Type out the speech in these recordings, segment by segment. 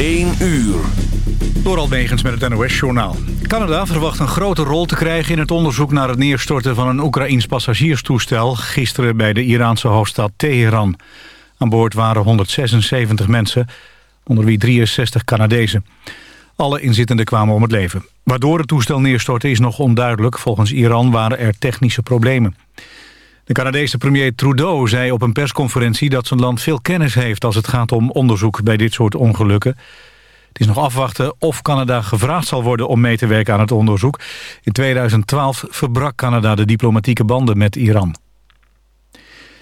1 uur. Door Almegens met het NOS-journaal. Canada verwacht een grote rol te krijgen in het onderzoek naar het neerstorten van een Oekraïns passagierstoestel gisteren bij de Iraanse hoofdstad Teheran. Aan boord waren 176 mensen, onder wie 63 Canadezen. Alle inzittenden kwamen om het leven. Waardoor het toestel neerstortte is nog onduidelijk. Volgens Iran waren er technische problemen. De Canadese premier Trudeau zei op een persconferentie dat zijn land veel kennis heeft als het gaat om onderzoek bij dit soort ongelukken. Het is nog afwachten of Canada gevraagd zal worden om mee te werken aan het onderzoek. In 2012 verbrak Canada de diplomatieke banden met Iran.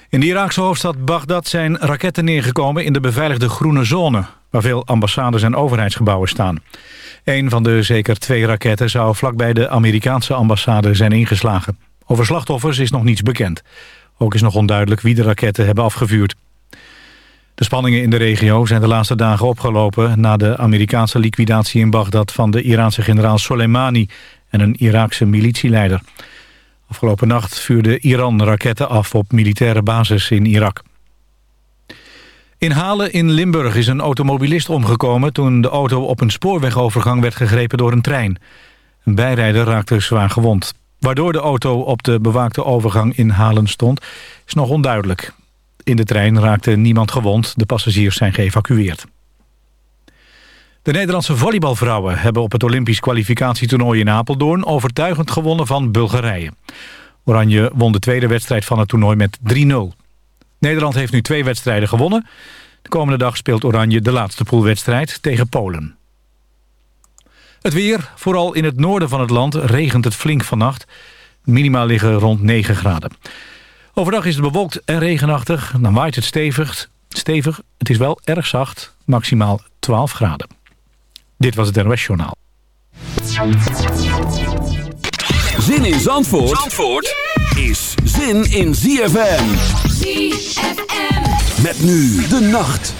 In de Iraakse hoofdstad Bagdad zijn raketten neergekomen in de beveiligde groene zone... waar veel ambassades en overheidsgebouwen staan. Een van de zeker twee raketten zou vlakbij de Amerikaanse ambassade zijn ingeslagen. Over slachtoffers is nog niets bekend. Ook is nog onduidelijk wie de raketten hebben afgevuurd. De spanningen in de regio zijn de laatste dagen opgelopen... na de Amerikaanse liquidatie in Bagdad van de Iraanse generaal Soleimani... en een Iraakse militieleider. Afgelopen nacht vuurde Iran raketten af op militaire basis in Irak. In Halen in Limburg is een automobilist omgekomen... toen de auto op een spoorwegovergang werd gegrepen door een trein. Een bijrijder raakte zwaar gewond. Waardoor de auto op de bewaakte overgang in Halen stond, is nog onduidelijk. In de trein raakte niemand gewond, de passagiers zijn geëvacueerd. De Nederlandse volleybalvrouwen hebben op het Olympisch kwalificatietoernooi in Apeldoorn overtuigend gewonnen van Bulgarije. Oranje won de tweede wedstrijd van het toernooi met 3-0. Nederland heeft nu twee wedstrijden gewonnen. De komende dag speelt Oranje de laatste poolwedstrijd tegen Polen. Het weer, vooral in het noorden van het land, regent het flink vannacht. Minima liggen rond 9 graden. Overdag is het bewolkt en regenachtig. Dan waait het stevig. stevig. Het is wel erg zacht, maximaal 12 graden. Dit was het NOS Journaal. Zin in Zandvoort, Zandvoort is zin in ZFM. ZFM. Met nu de nacht.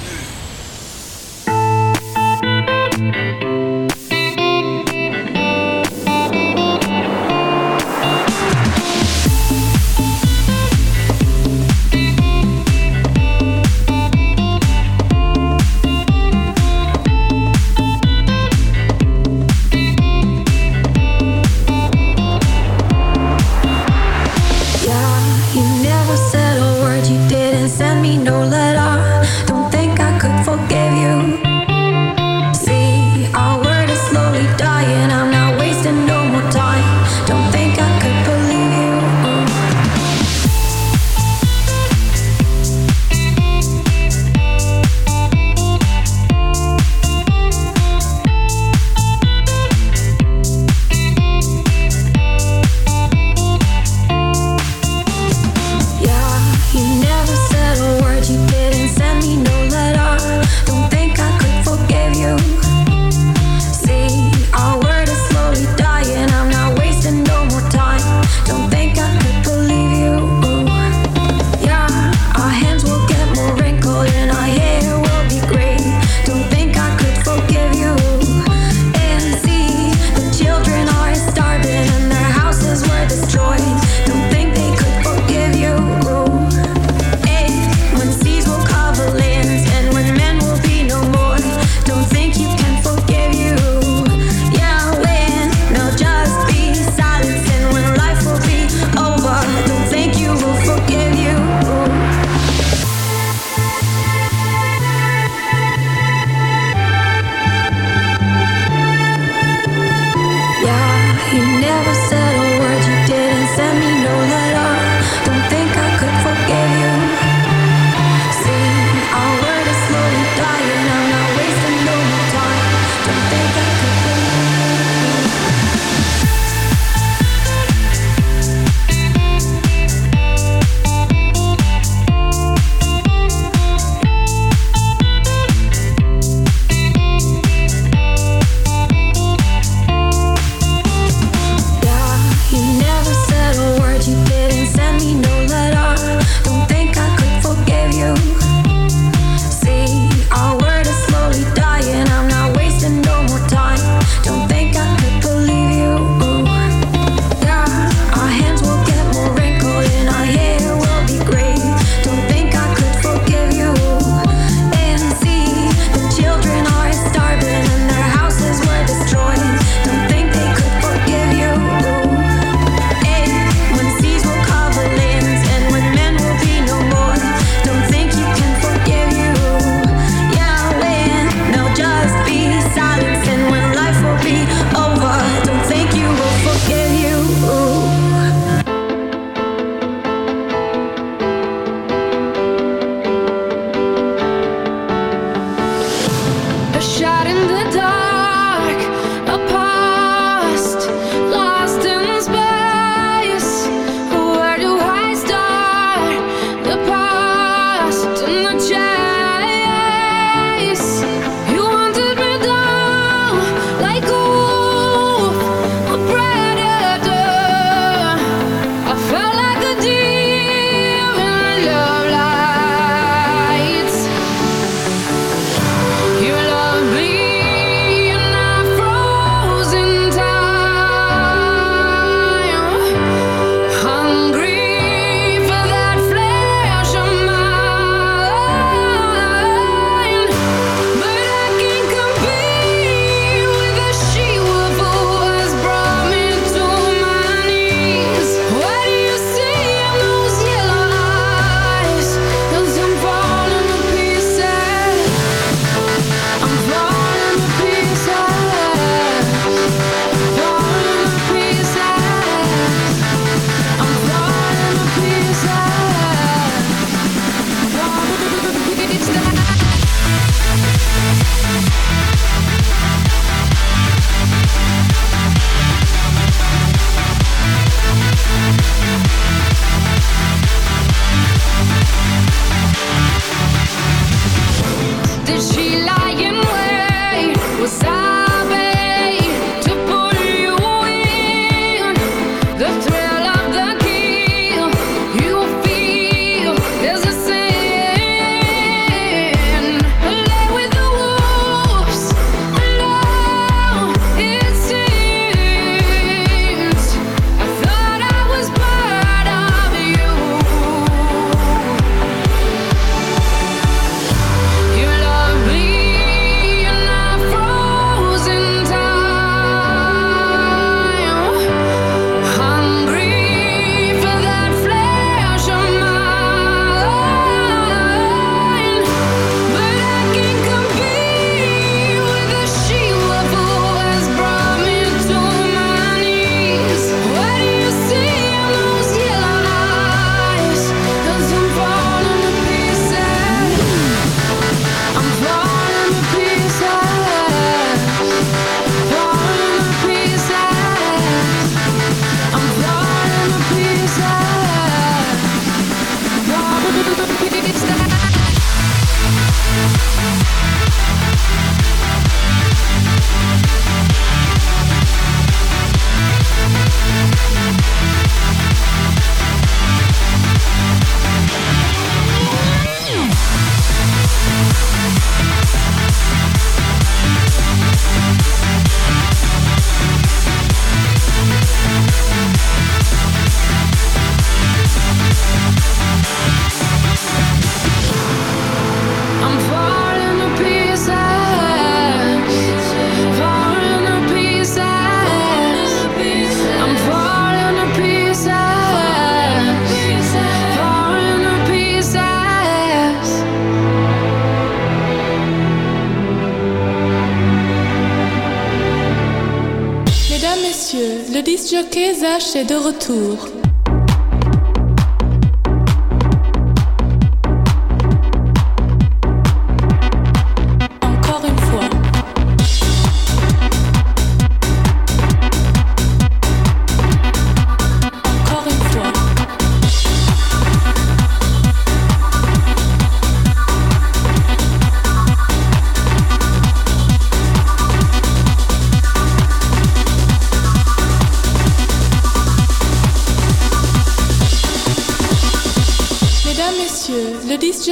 Retour.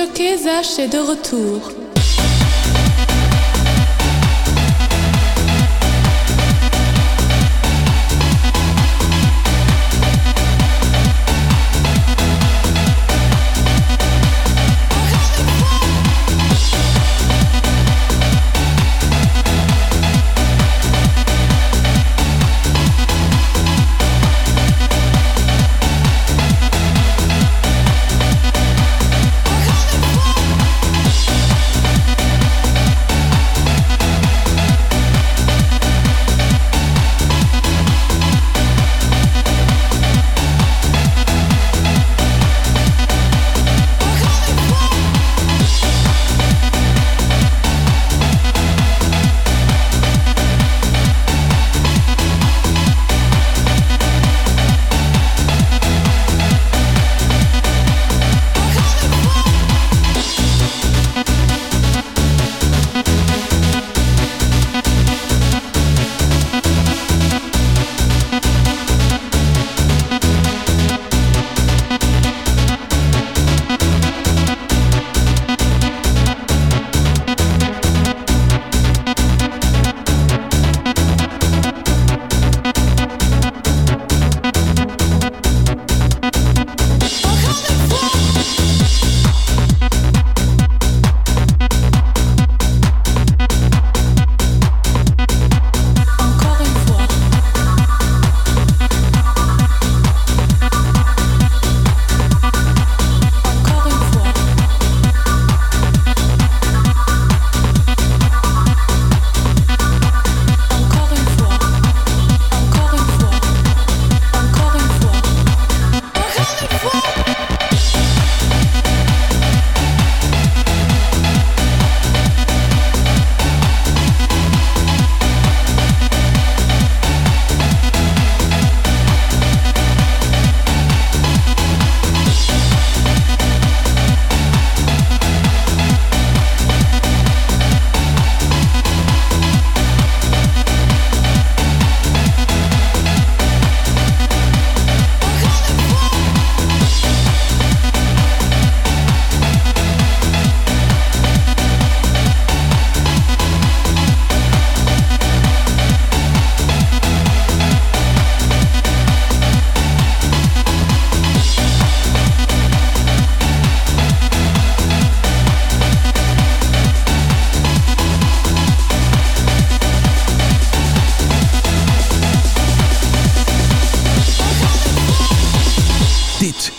Jockey Zach est de retour.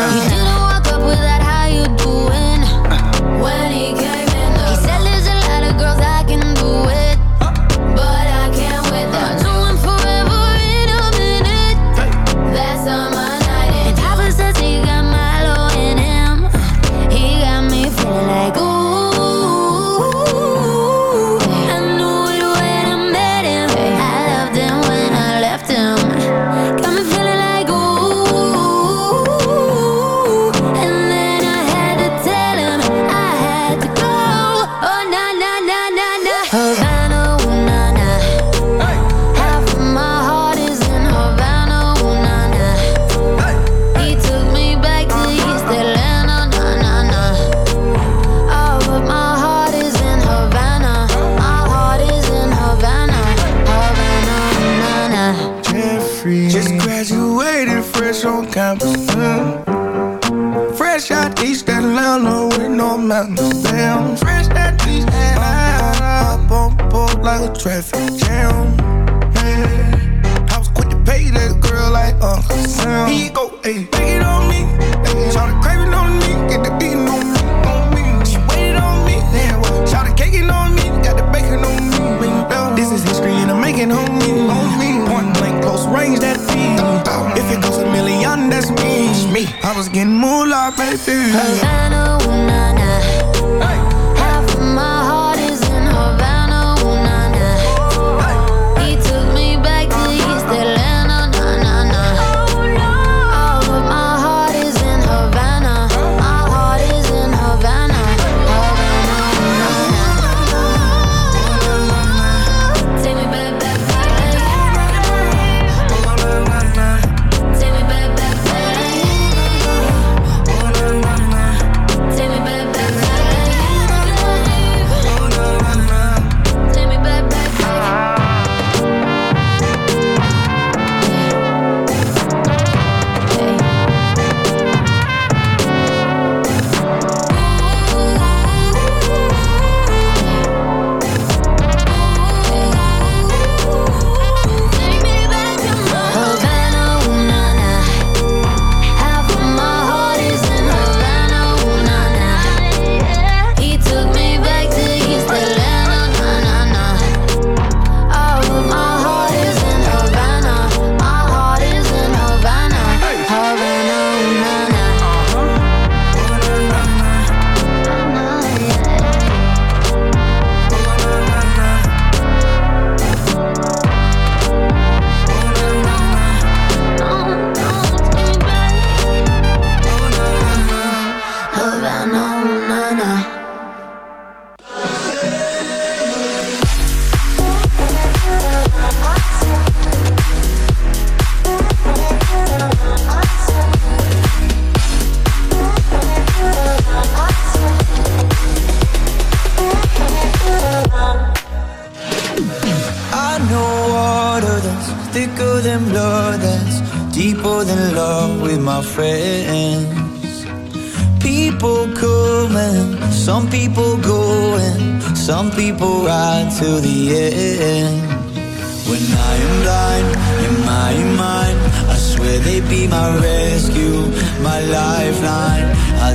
no. Traffic jam. Man, I was quick to pay that girl like Uncle Sam. He go, hey, take it on me. Hey, shout the craving on me, get the beating on me, on me. She waited on me, damn, shout the caking on me, got the bacon on me. This is history and I'm making on me, on me. Point blank, close range, that feed. If it goes a million, that's me. me. I was getting moolah, baby.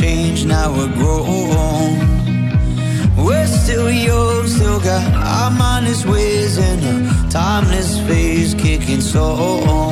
Changed, now we're grown. We're still young, still got our mindless ways in a timeless phase, kicking songs.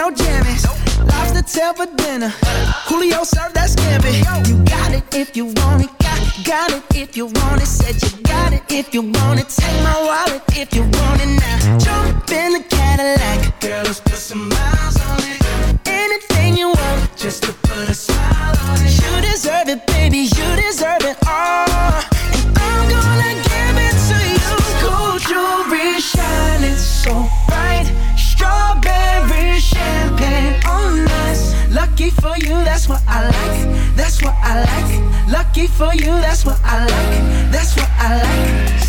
No jammies. Lobster tail for dinner. Julio served that scampi. You got it if you want it. Got, got it if you want it. Said you got it if you want it. Take my wallet if you want it now. Jump in the Cadillac. Girl, let's put some miles on it. Anything you want, just to put a smile on it. You deserve it, baby. You deserve it all. And I'm gonna give it to you. Gold jewelry shining so bright. Strawberry champagne on. Lucky for you, that's what I like. That's what I like. Lucky for you, that's what I like. That's what I like.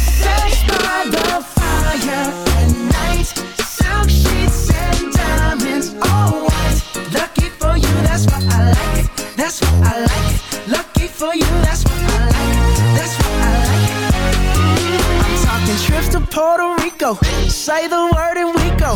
By the fire at night. Silk sheets and diamonds, all white. Lucky for you, that's what I like. That's what I like. Lucky for you, that's what I like. That's what I like. I'm talking trips to Puerto Rico. Say the word and we go.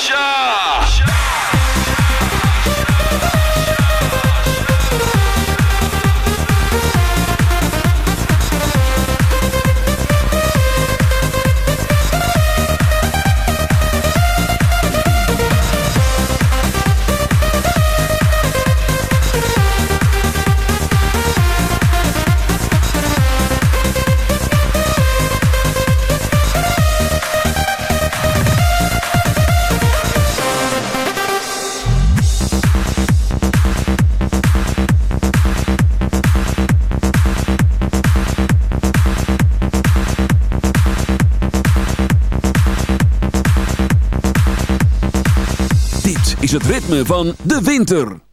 Russia! van de winter.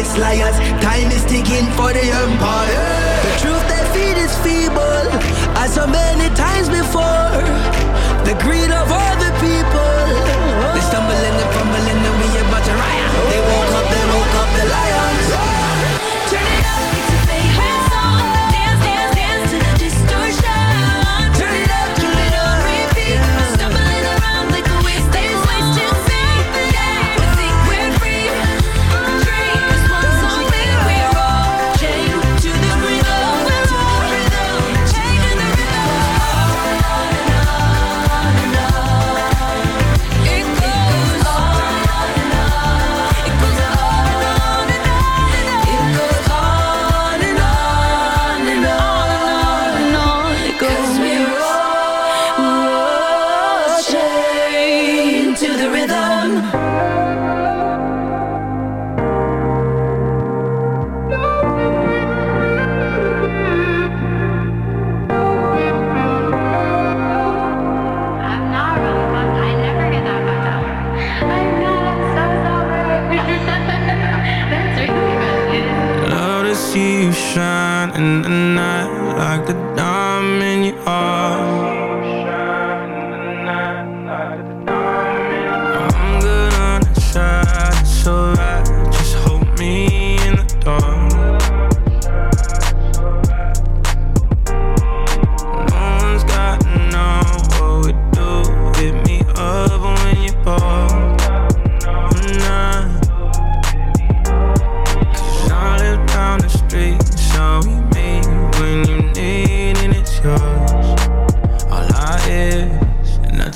always liars. Time is ticking for the empire. The truth they feed is feeble, as so many times before. The greed of all the people. They stumble and they fumble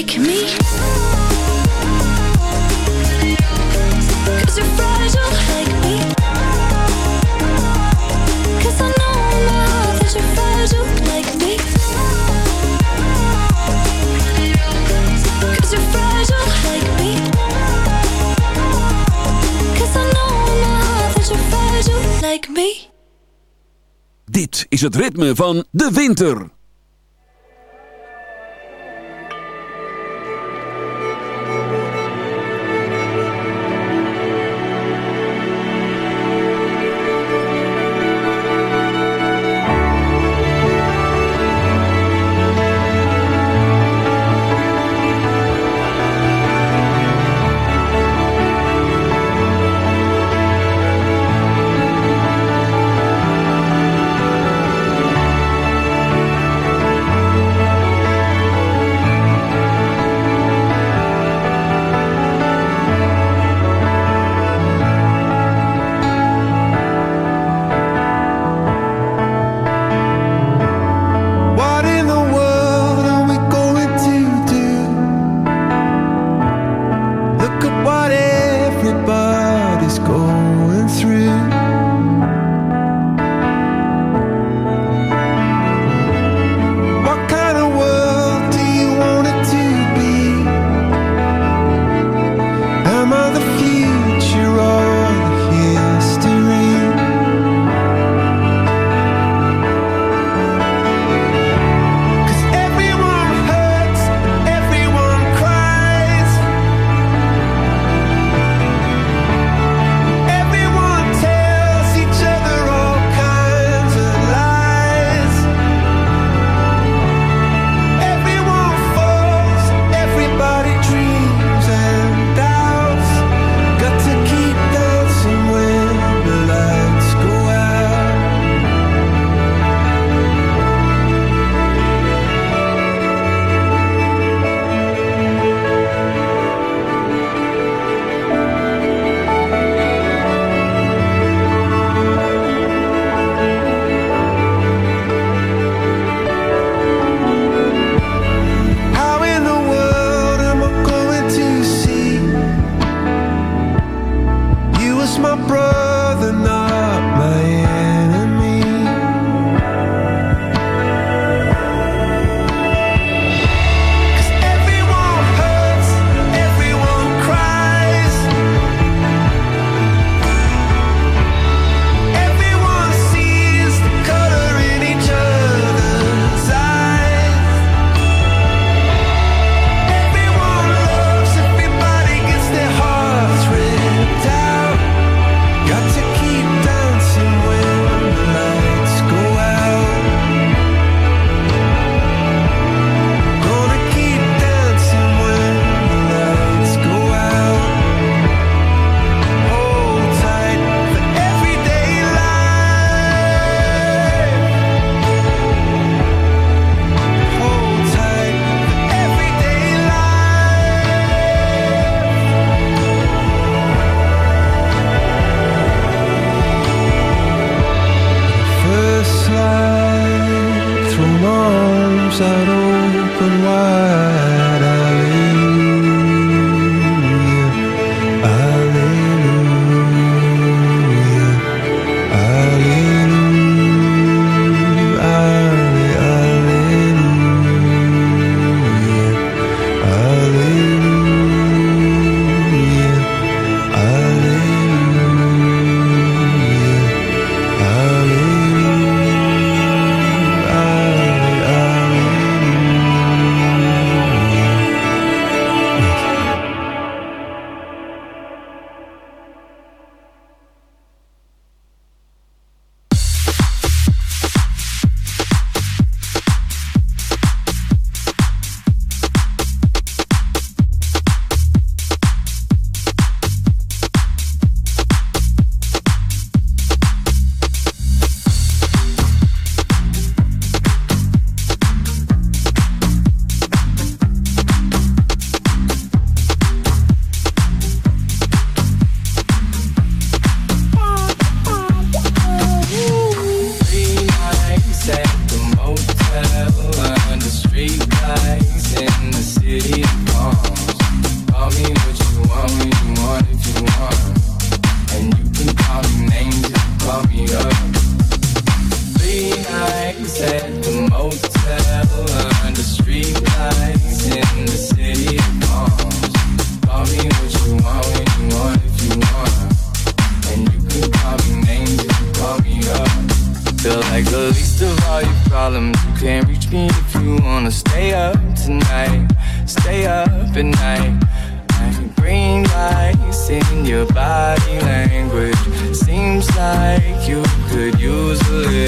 like me. Cause you're fragile like me. Cause I know in my heart that you're fragile like me. Cause you're fragile like me. Cause I know in my heart that you're fragile like me. Dit is het ritme van de winter.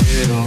quiero